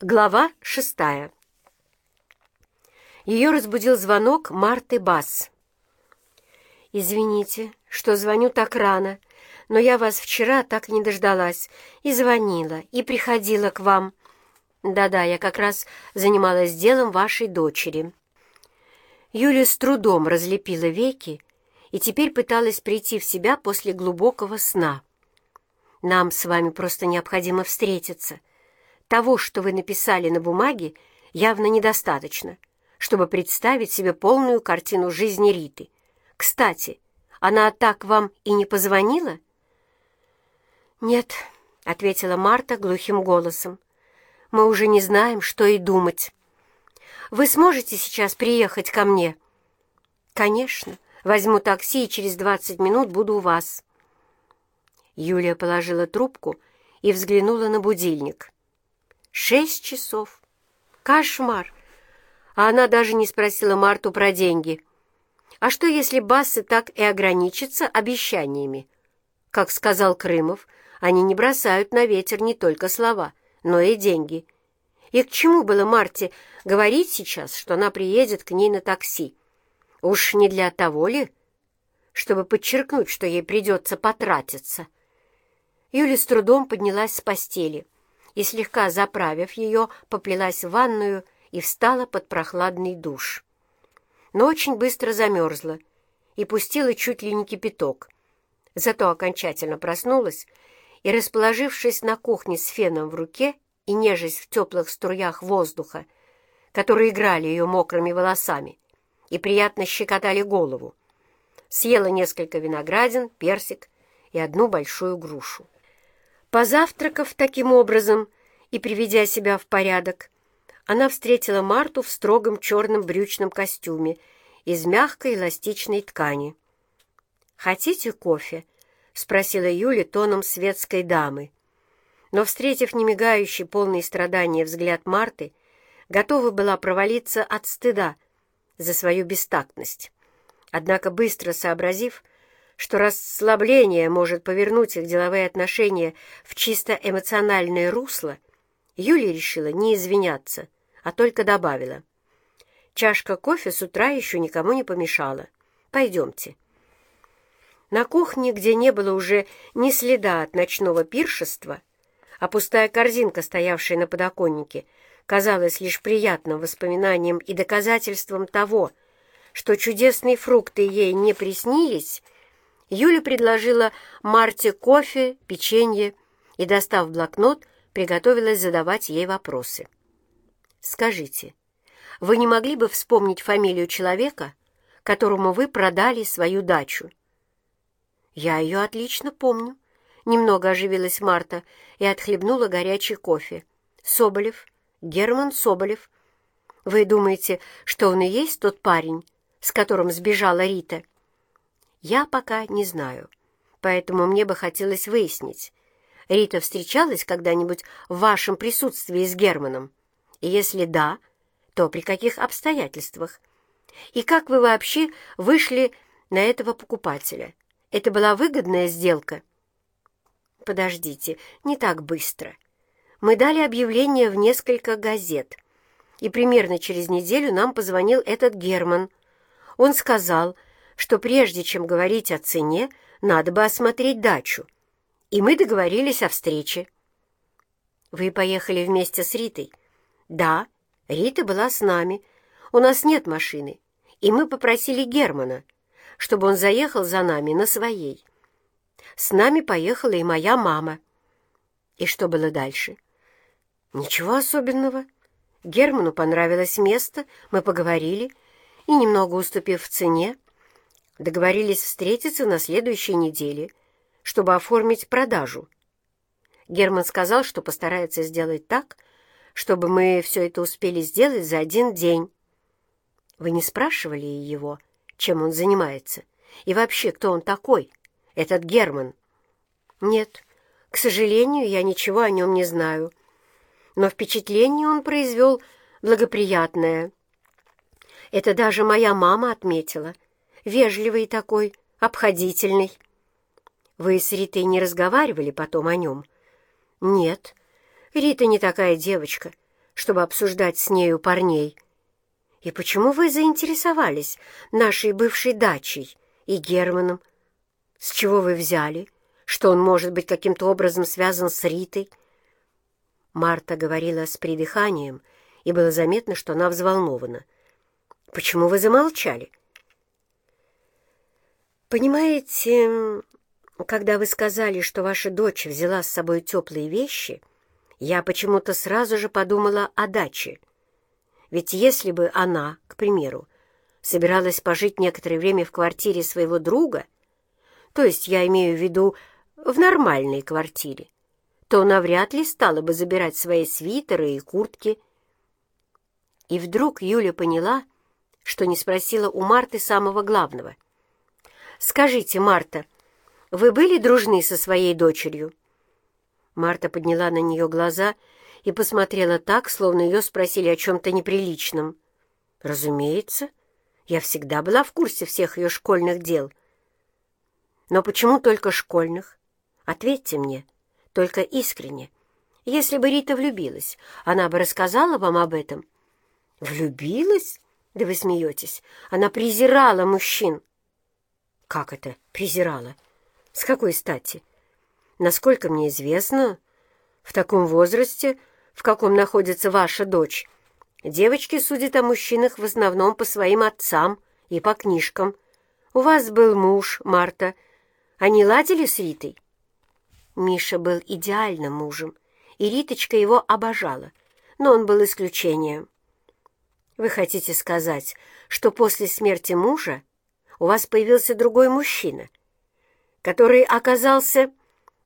Глава шестая. Ее разбудил звонок Марты Бас. «Извините, что звоню так рано, но я вас вчера так не дождалась и звонила, и приходила к вам. Да-да, я как раз занималась делом вашей дочери». Юля с трудом разлепила веки и теперь пыталась прийти в себя после глубокого сна. «Нам с вами просто необходимо встретиться», того, что вы написали на бумаге, явно недостаточно, чтобы представить себе полную картину жизни Риты. Кстати, она так вам и не позвонила? «Нет», — ответила Марта глухим голосом. «Мы уже не знаем, что и думать. Вы сможете сейчас приехать ко мне?» «Конечно. Возьму такси и через двадцать минут буду у вас». Юлия положила трубку и взглянула на будильник. Шесть часов. Кошмар. А она даже не спросила Марту про деньги. А что, если Бассы так и ограничатся обещаниями? Как сказал Крымов, они не бросают на ветер не только слова, но и деньги. И к чему было Марте говорить сейчас, что она приедет к ней на такси? Уж не для того ли, чтобы подчеркнуть, что ей придется потратиться? Юля с трудом поднялась с постели и, слегка заправив ее, поплелась в ванную и встала под прохладный душ. Но очень быстро замерзла и пустила чуть ли не кипяток. Зато окончательно проснулась и, расположившись на кухне с феном в руке и нежесть в теплых струях воздуха, которые играли ее мокрыми волосами и приятно щекотали голову, съела несколько виноградин, персик и одну большую грушу. Позавтракав таким образом и приведя себя в порядок, она встретила Марту в строгом черном брючном костюме из мягкой эластичной ткани. «Хотите кофе?» — спросила Юля тоном светской дамы. Но, встретив немигающий, полный страдания взгляд Марты, готова была провалиться от стыда за свою бестактность. Однако, быстро сообразив, что расслабление может повернуть их деловые отношения в чисто эмоциональное русло, Юлия решила не извиняться, а только добавила. «Чашка кофе с утра еще никому не помешала. Пойдемте». На кухне, где не было уже ни следа от ночного пиршества, а пустая корзинка, стоявшая на подоконнике, казалась лишь приятным воспоминанием и доказательством того, что чудесные фрукты ей не приснились, Юля предложила Марте кофе, печенье и, достав блокнот, приготовилась задавать ей вопросы. «Скажите, вы не могли бы вспомнить фамилию человека, которому вы продали свою дачу?» «Я ее отлично помню», — немного оживилась Марта и отхлебнула горячий кофе. «Соболев, Герман Соболев. Вы думаете, что он и есть тот парень, с которым сбежала Рита?» Я пока не знаю, поэтому мне бы хотелось выяснить, Рита встречалась когда-нибудь в вашем присутствии с Германом? И если да, то при каких обстоятельствах? И как вы вообще вышли на этого покупателя? Это была выгодная сделка? Подождите, не так быстро. Мы дали объявление в несколько газет, и примерно через неделю нам позвонил этот Герман. Он сказал, что прежде чем говорить о цене, надо бы осмотреть дачу. И мы договорились о встрече. Вы поехали вместе с Ритой? Да, Рита была с нами. У нас нет машины, и мы попросили Германа, чтобы он заехал за нами на своей. С нами поехала и моя мама. И что было дальше? Ничего особенного. Герману понравилось место, мы поговорили, и, немного уступив в цене, Договорились встретиться на следующей неделе, чтобы оформить продажу. Герман сказал, что постарается сделать так, чтобы мы все это успели сделать за один день. Вы не спрашивали его, чем он занимается? И вообще, кто он такой, этот Герман? Нет, к сожалению, я ничего о нем не знаю. Но впечатление он произвел благоприятное. Это даже моя мама отметила — вежливый такой, обходительный. Вы с Ритой не разговаривали потом о нем? Нет, Рита не такая девочка, чтобы обсуждать с нею парней. И почему вы заинтересовались нашей бывшей дачей и Германом? С чего вы взяли, что он может быть каким-то образом связан с Ритой? Марта говорила с придыханием, и было заметно, что она взволнована. «Почему вы замолчали?» «Понимаете, когда вы сказали, что ваша дочь взяла с собой теплые вещи, я почему-то сразу же подумала о даче. Ведь если бы она, к примеру, собиралась пожить некоторое время в квартире своего друга, то есть я имею в виду в нормальной квартире, то навряд ли стала бы забирать свои свитеры и куртки. И вдруг Юля поняла, что не спросила у Марты самого главного. «Скажите, Марта, вы были дружны со своей дочерью?» Марта подняла на нее глаза и посмотрела так, словно ее спросили о чем-то неприличном. «Разумеется, я всегда была в курсе всех ее школьных дел». «Но почему только школьных? Ответьте мне, только искренне. Если бы Рита влюбилась, она бы рассказала вам об этом». «Влюбилась? Да вы смеетесь. Она презирала мужчин». «Как это презирала? С какой стати?» «Насколько мне известно, в таком возрасте, в каком находится ваша дочь, девочки судят о мужчинах в основном по своим отцам и по книжкам. У вас был муж, Марта. Они ладили с Ритой?» Миша был идеальным мужем, и Риточка его обожала, но он был исключением. «Вы хотите сказать, что после смерти мужа у вас появился другой мужчина, который оказался...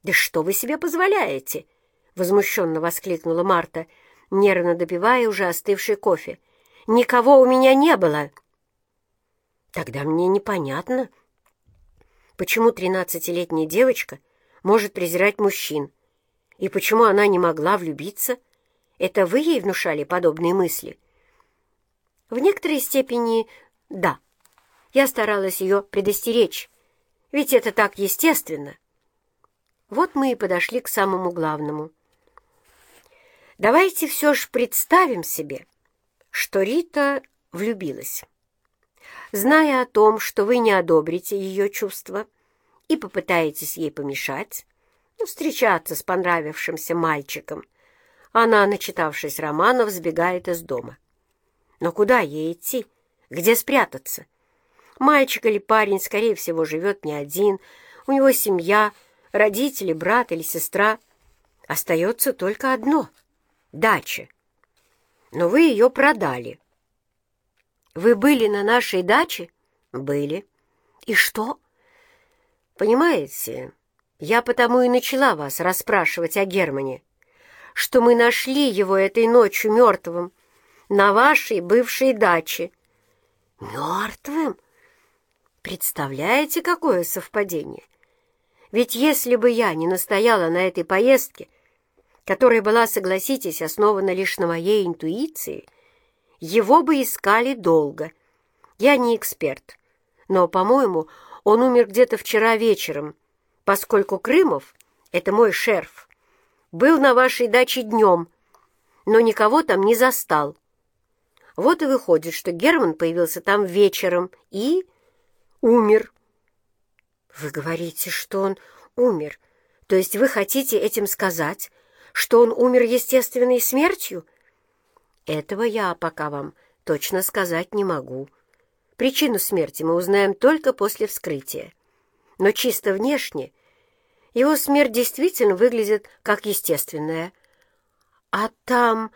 Да что вы себе позволяете? Возмущенно воскликнула Марта, нервно допивая уже остывший кофе. Никого у меня не было. Тогда мне непонятно, почему тринадцатилетняя девочка может презирать мужчин, и почему она не могла влюбиться. Это вы ей внушали подобные мысли? В некоторой степени да. Я старалась ее предостеречь, ведь это так естественно. Вот мы и подошли к самому главному. Давайте все же представим себе, что Рита влюбилась. Зная о том, что вы не одобрите ее чувства и попытаетесь ей помешать, ну, встречаться с понравившимся мальчиком, она, начитавшись романов, сбегает из дома. Но куда ей идти? Где спрятаться? Мальчик или парень, скорее всего, живет не один, у него семья, родители, брат или сестра. Остается только одно — дача. Но вы ее продали. Вы были на нашей даче? Были. И что? Понимаете, я потому и начала вас расспрашивать о Германе, что мы нашли его этой ночью мертвым на вашей бывшей даче. Мертвым? Представляете, какое совпадение? Ведь если бы я не настояла на этой поездке, которая была, согласитесь, основана лишь на моей интуиции, его бы искали долго. Я не эксперт, но, по-моему, он умер где-то вчера вечером, поскольку Крымов — это мой шерф. Был на вашей даче днем, но никого там не застал. Вот и выходит, что Герман появился там вечером и умер. Вы говорите, что он умер. То есть вы хотите этим сказать, что он умер естественной смертью? Этого я пока вам точно сказать не могу. Причину смерти мы узнаем только после вскрытия. Но чисто внешне его смерть действительно выглядит как естественная. А там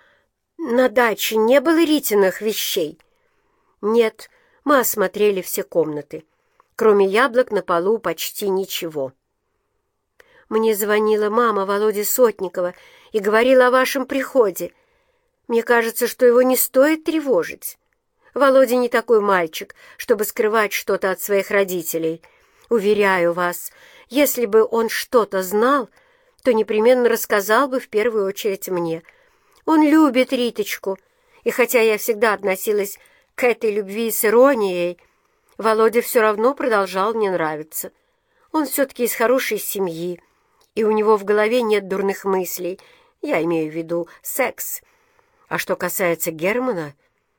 на даче не было Ритиных вещей? Нет, мы осмотрели все комнаты. Кроме яблок на полу почти ничего. Мне звонила мама Володи Сотникова и говорила о вашем приходе. Мне кажется, что его не стоит тревожить. Володя не такой мальчик, чтобы скрывать что-то от своих родителей. Уверяю вас, если бы он что-то знал, то непременно рассказал бы в первую очередь мне. Он любит Риточку, и хотя я всегда относилась к этой любви с иронией, Володя все равно продолжал мне нравиться. Он все-таки из хорошей семьи, и у него в голове нет дурных мыслей. Я имею в виду секс. А что касается Германа,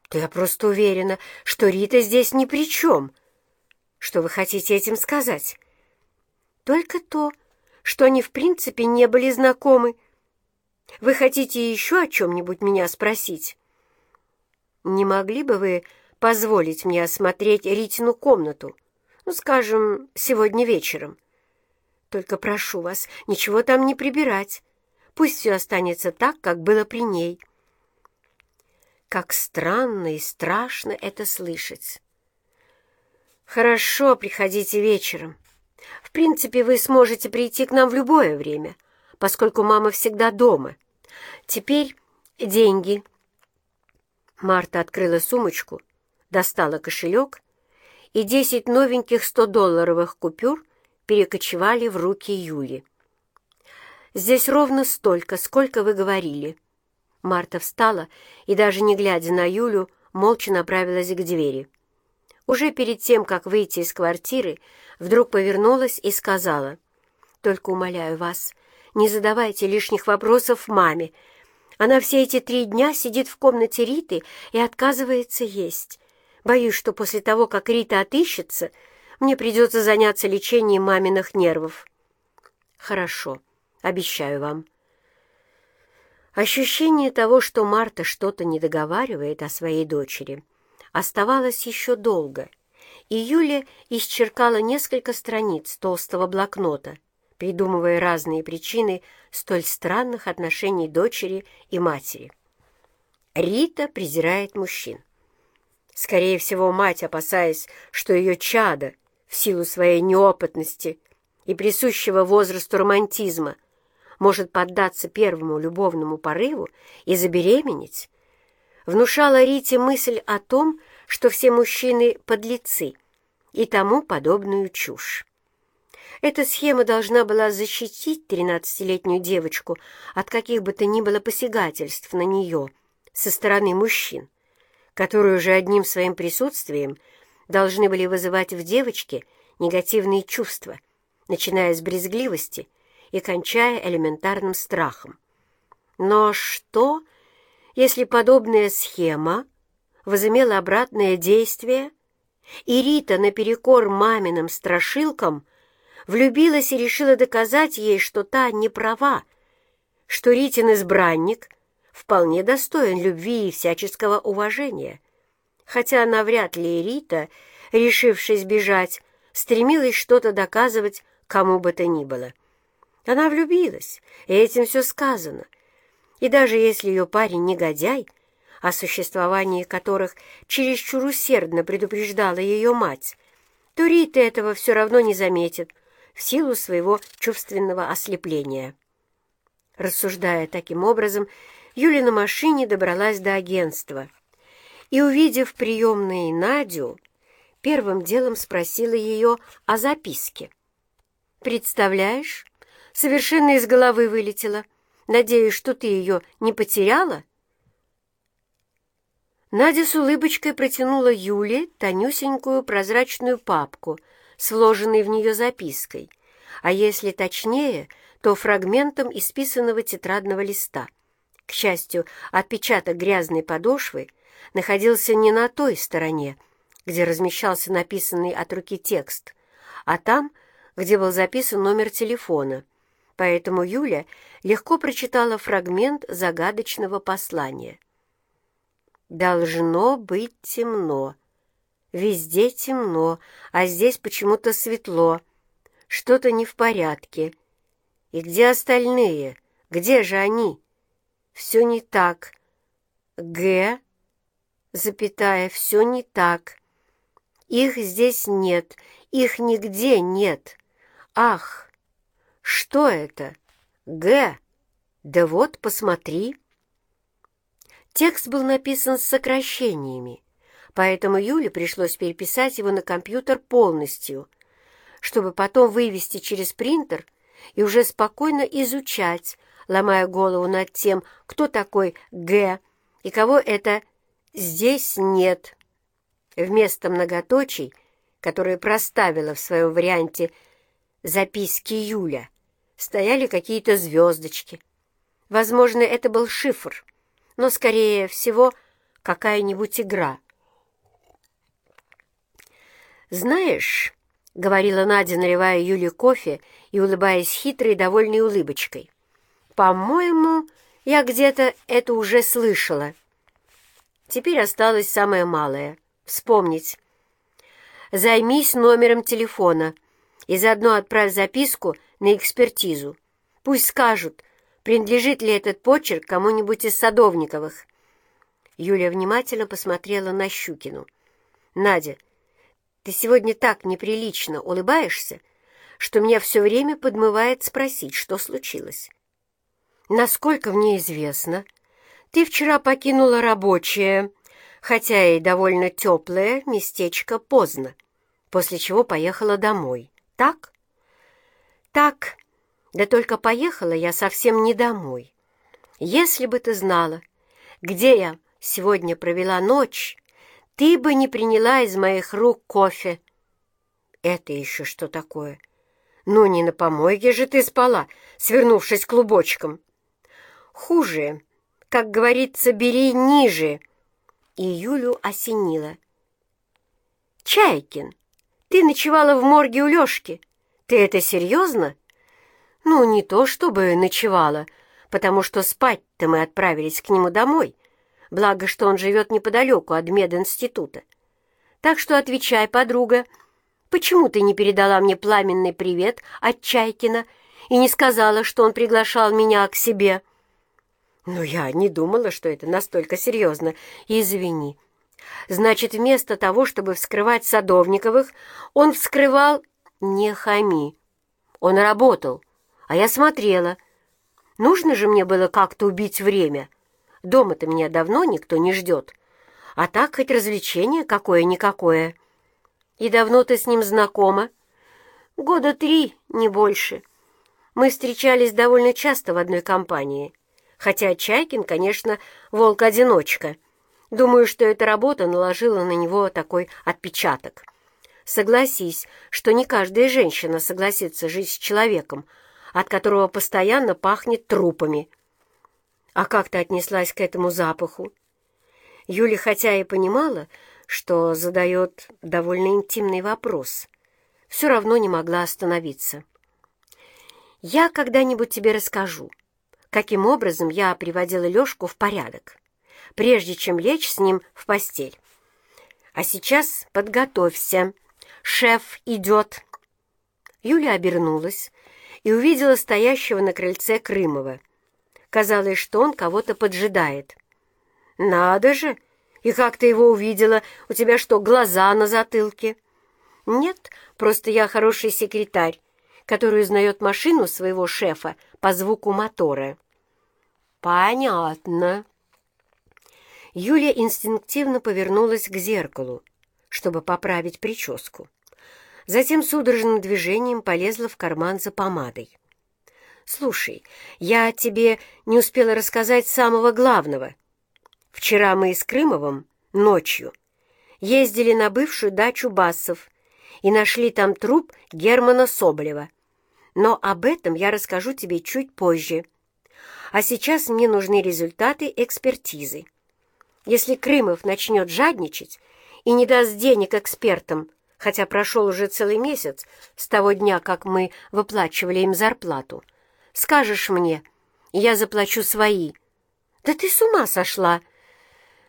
то я просто уверена, что Рита здесь ни при чем. Что вы хотите этим сказать? Только то, что они в принципе не были знакомы. Вы хотите еще о чем-нибудь меня спросить? Не могли бы вы позволить мне осмотреть Ритину комнату? Ну, скажем, сегодня вечером. Только прошу вас, ничего там не прибирать. Пусть все останется так, как было при ней. Как странно и страшно это слышать. Хорошо, приходите вечером. В принципе, вы сможете прийти к нам в любое время, поскольку мама всегда дома. Теперь деньги. Марта открыла сумочку, достала кошелек, и десять новеньких сто-долларовых купюр перекочевали в руки Юли. «Здесь ровно столько, сколько вы говорили». Марта встала и, даже не глядя на Юлю, молча направилась к двери. Уже перед тем, как выйти из квартиры, вдруг повернулась и сказала, «Только умоляю вас, не задавайте лишних вопросов маме. Она все эти три дня сидит в комнате Риты и отказывается есть. Боюсь, что после того, как Рита отыщется, мне придется заняться лечением маминых нервов». «Хорошо, обещаю вам». Ощущение того, что Марта что-то не договаривает о своей дочери, оставалось еще долго, и Юля исчеркала несколько страниц толстого блокнота, придумывая разные причины столь странных отношений дочери и матери. Рита презирает мужчин. Скорее всего, мать, опасаясь, что ее чадо, в силу своей неопытности и присущего возрасту романтизма, может поддаться первому любовному порыву и забеременеть, внушала Рите мысль о том, что все мужчины — подлецы и тому подобную чушь. Эта схема должна была защитить тринадцатилетнюю девочку от каких бы то ни было посягательств на нее со стороны мужчин, которые уже одним своим присутствием должны были вызывать в девочке негативные чувства, начиная с брезгливости и кончая элементарным страхом. Но что, если подобная схема возымела обратное действие, и Рита наперекор маминым страшилкам влюбилась и решила доказать ей, что та не права, что Ритин избранник вполне достоин любви и всяческого уважения, хотя навряд ли Рита, решившись бежать, стремилась что-то доказывать кому бы то ни было. Она влюбилась, и этим все сказано. И даже если ее парень негодяй, о существовании которых чересчур усердно предупреждала ее мать, то Рита этого все равно не заметит в силу своего чувственного ослепления. Рассуждая таким образом, Юля на машине добралась до агентства и, увидев приемной Надю, первым делом спросила ее о записке. «Представляешь, совершенно из головы вылетела. Надеюсь, что ты ее не потеряла?» Надя с улыбочкой протянула Юле тонюсенькую прозрачную папку, сложенной в нее запиской, а если точнее, то фрагментом исписанного тетрадного листа. К счастью, отпечаток грязной подошвы находился не на той стороне, где размещался написанный от руки текст, а там, где был записан номер телефона, поэтому Юля легко прочитала фрагмент загадочного послания. «Должно быть темно. Везде темно, а здесь почему-то светло. Что-то не в порядке. И где остальные? Где же они? Все не так. Г, запятая, все не так. Их здесь нет, их нигде нет. Ах!» Что это? Г. Да вот, посмотри. Текст был написан с сокращениями, поэтому Юле пришлось переписать его на компьютер полностью, чтобы потом вывести через принтер и уже спокойно изучать, ломая голову над тем, кто такой Г и кого это «здесь нет». Вместо многоточий, которые проставила в своем варианте записки Юля, стояли какие-то звездочки. Возможно, это был шифр, но, скорее всего, какая-нибудь игра. «Знаешь», — говорила Надя, наливая Юле кофе и улыбаясь хитрой, довольной улыбочкой, «по-моему, я где-то это уже слышала. Теперь осталось самое малое — вспомнить. Займись номером телефона и заодно отправь записку на экспертизу. Пусть скажут, принадлежит ли этот почерк кому-нибудь из Садовниковых. Юлия внимательно посмотрела на Щукину. «Надя, ты сегодня так неприлично улыбаешься, что меня все время подмывает спросить, что случилось. Насколько мне известно, ты вчера покинула рабочее, хотя и довольно теплое местечко поздно после чего поехала домой. Так? Так. Да только поехала я совсем не домой. Если бы ты знала, где я сегодня провела ночь, ты бы не приняла из моих рук кофе. Это еще что такое? Ну, не на помойке же ты спала, свернувшись клубочком. Хуже, как говорится, бери ниже. И Юлю осенило. Чайкин, ты ночевала в морге у Лёшки. Ты это серьезно? Ну, не то чтобы ночевала, потому что спать-то мы отправились к нему домой. Благо, что он живет неподалеку от мединститута. Так что отвечай, подруга, почему ты не передала мне пламенный привет от Чайкина и не сказала, что он приглашал меня к себе? Ну, я не думала, что это настолько серьезно. Извини. Значит, вместо того, чтобы вскрывать Садовниковых, он вскрывал не хами. Он работал, а я смотрела. Нужно же мне было как-то убить время. Дома-то меня давно никто не ждет. А так хоть развлечение какое-никакое. И давно ты с ним знакома? Года три, не больше. Мы встречались довольно часто в одной компании. Хотя Чайкин, конечно, волк-одиночка — Думаю, что эта работа наложила на него такой отпечаток. Согласись, что не каждая женщина согласится жить с человеком, от которого постоянно пахнет трупами. А как ты отнеслась к этому запаху? Юля, хотя и понимала, что задает довольно интимный вопрос, все равно не могла остановиться. «Я когда-нибудь тебе расскажу, каким образом я приводила Лешку в порядок прежде чем лечь с ним в постель. А сейчас подготовься. Шеф идет. Юля обернулась и увидела стоящего на крыльце Крымова. Казалось, что он кого-то поджидает. «Надо же! И как ты его увидела? У тебя что, глаза на затылке?» «Нет, просто я хороший секретарь, который узнает машину своего шефа по звуку мотора». «Понятно», Юлия инстинктивно повернулась к зеркалу, чтобы поправить прическу. Затем судорожным движением полезла в карман за помадой. «Слушай, я тебе не успела рассказать самого главного. Вчера мы с Крымовым ночью ездили на бывшую дачу Басов и нашли там труп Германа Соболева. Но об этом я расскажу тебе чуть позже. А сейчас мне нужны результаты экспертизы. Если Крымов начнет жадничать и не даст денег экспертам, хотя прошел уже целый месяц с того дня, как мы выплачивали им зарплату, скажешь мне, я заплачу свои. Да ты с ума сошла!»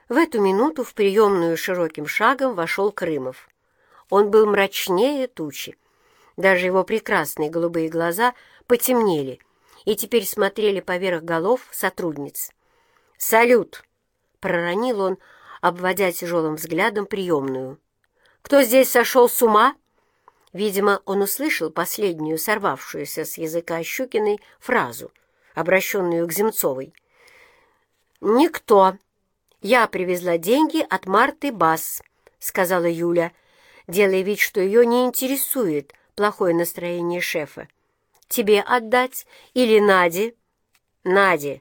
В эту минуту в приемную широким шагом вошел Крымов. Он был мрачнее тучи. Даже его прекрасные голубые глаза потемнели и теперь смотрели поверх голов сотрудниц. «Салют!» проронил он, обводя тяжелым взглядом приемную. «Кто здесь сошел с ума?» Видимо, он услышал последнюю сорвавшуюся с языка Щукиной фразу, обращенную к Земцовой. «Никто. Я привезла деньги от Марты Бас», — сказала Юля, делая вид, что ее не интересует плохое настроение шефа. «Тебе отдать или Наде?» «Наде.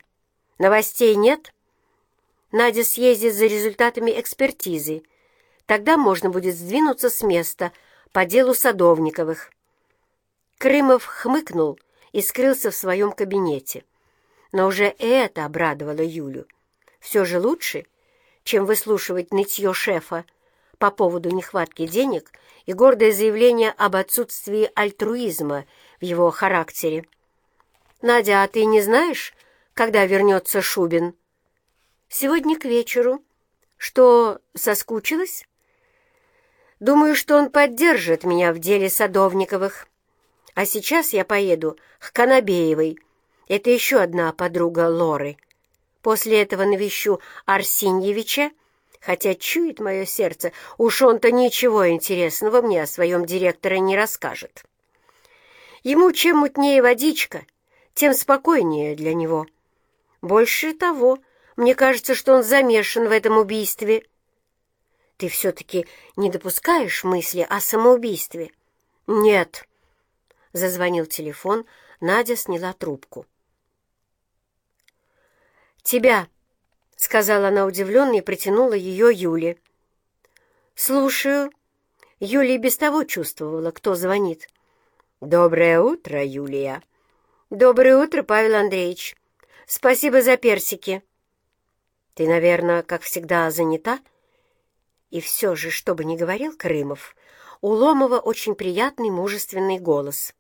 Новостей нет?» Надя съездит за результатами экспертизы. Тогда можно будет сдвинуться с места по делу Садовниковых. Крымов хмыкнул и скрылся в своем кабинете. Но уже это обрадовало Юлю. все же лучше, чем выслушивать нытье шефа по поводу нехватки денег и гордое заявление об отсутствии альтруизма в его характере. «Надя, а ты не знаешь, когда вернется Шубин?» «Сегодня к вечеру. Что, соскучилась?» «Думаю, что он поддержит меня в деле Садовниковых. А сейчас я поеду к Конобеевой. Это еще одна подруга Лоры. После этого навещу Арсеньевича, хотя чует мое сердце, уж он-то ничего интересного мне о своем директоре не расскажет. Ему чем мутнее водичка, тем спокойнее для него. Больше того, мне кажется, что он замешан в этом убийстве. Ты все-таки не допускаешь мысли о самоубийстве? Нет. Зазвонил телефон, Надя сняла трубку. «Тебя», — сказала она удивленно и протянула ее Юле. «Слушаю». Юлия без того чувствовала, кто звонит. «Доброе утро, Юлия». «Доброе утро, Павел Андреевич. Спасибо за персики». «Ты, наверное, как всегда, занята?» И все же, что бы ни говорил Крымов, у Ломова очень приятный мужественный голос.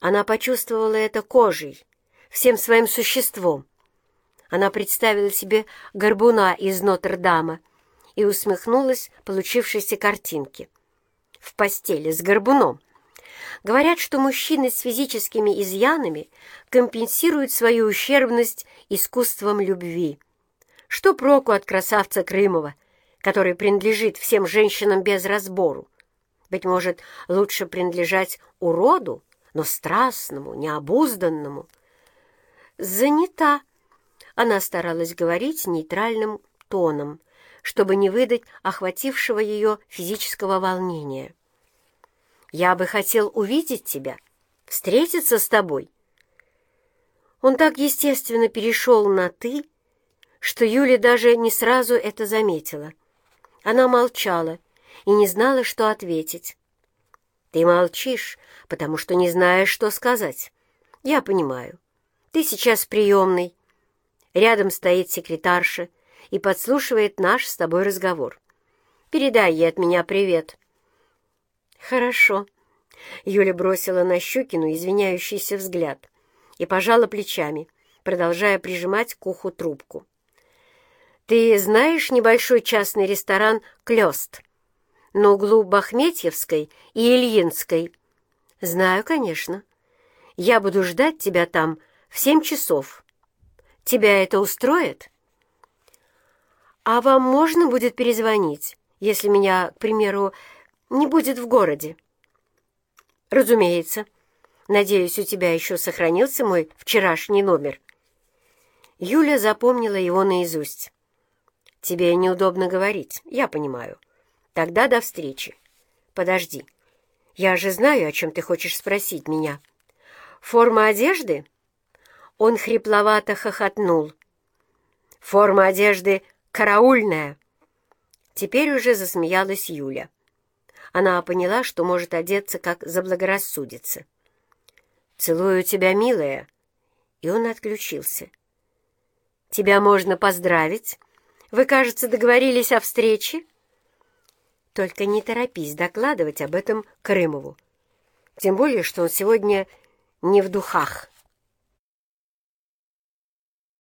Она почувствовала это кожей, всем своим существом. Она представила себе горбуна из Нотр-Дама и усмехнулась получившейся картинке. В постели с горбуном. Говорят, что мужчины с физическими изъянами компенсируют свою ущербность искусством любви. Что проку от красавца Крымова, который принадлежит всем женщинам без разбору? Быть может, лучше принадлежать уроду, но страстному, необузданному. «Занята», она старалась говорить нейтральным тоном, чтобы не выдать охватившего ее физического волнения. «Я бы хотел увидеть тебя, встретиться с тобой». Он так естественно перешел на «ты», что Юля даже не сразу это заметила. Она молчала и не знала, что ответить. «Ты молчишь, потому что не знаешь, что сказать. Я понимаю. Ты сейчас приемный, Рядом стоит секретарша и подслушивает наш с тобой разговор. Передай ей от меня привет». «Хорошо». Юля бросила на Щукину извиняющийся взгляд и пожала плечами, продолжая прижимать к уху трубку. «Ты знаешь небольшой частный ресторан «Клёст» на углу Бахметьевской и Ильинской?» «Знаю, конечно. Я буду ждать тебя там в семь часов». Тебя это устроит? А вам можно будет перезвонить, если меня, к примеру, не будет в городе? Разумеется. Надеюсь, у тебя еще сохранился мой вчерашний номер. Юля запомнила его наизусть. Тебе неудобно говорить, я понимаю. Тогда до встречи. Подожди. Я же знаю, о чем ты хочешь спросить меня. Форма одежды? Он хрипловато хохотнул. «Форма одежды караульная!» Теперь уже засмеялась Юля. Она поняла, что может одеться, как заблагорассудится. «Целую тебя, милая!» И он отключился. «Тебя можно поздравить. Вы, кажется, договорились о встрече?» «Только не торопись докладывать об этом Крымову. Тем более, что он сегодня не в духах».